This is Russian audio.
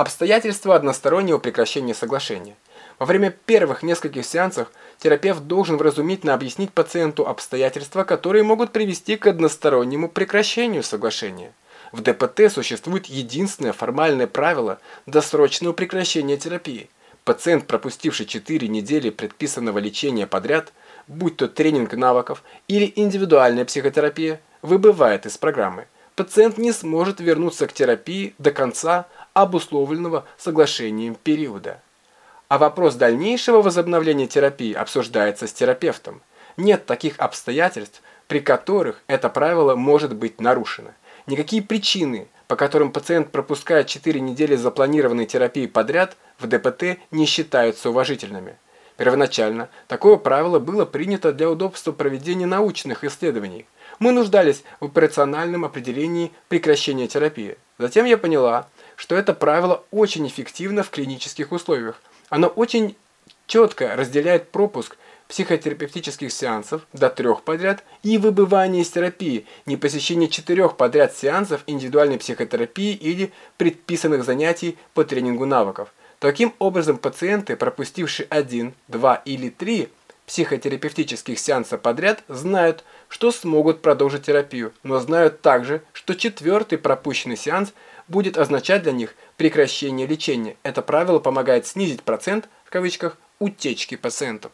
Обстоятельства одностороннего прекращения соглашения. Во время первых нескольких сеансов терапевт должен вразумительно объяснить пациенту обстоятельства, которые могут привести к одностороннему прекращению соглашения. В ДПТ существует единственное формальное правило досрочного прекращения терапии. Пациент, пропустивший 4 недели предписанного лечения подряд, будь то тренинг навыков или индивидуальная психотерапия, выбывает из программы. Пациент не сможет вернуться к терапии до конца обусловленного соглашением периода. А вопрос дальнейшего возобновления терапии обсуждается с терапевтом. Нет таких обстоятельств, при которых это правило может быть нарушено. Никакие причины, по которым пациент пропускает 4 недели запланированной терапии подряд, в ДПТ не считаются уважительными. Первоначально такое правило было принято для удобства проведения научных исследований. Мы нуждались в операциональном определении прекращения терапии. Затем я поняла, что это правило очень эффективно в клинических условиях. Оно очень четко разделяет пропуск психотерапевтических сеансов до трех подряд и выбывание из терапии, не посещение четырех подряд сеансов индивидуальной психотерапии или предписанных занятий по тренингу навыков. Таким образом, пациенты, пропустившие один, два или три психотерапевтических сеанса подряд, знают, что смогут продолжить терапию, но знают также, что четвертый пропущенный сеанс будет означать для них прекращение лечения. Это правило помогает снизить процент, в кавычках, утечки пациентов.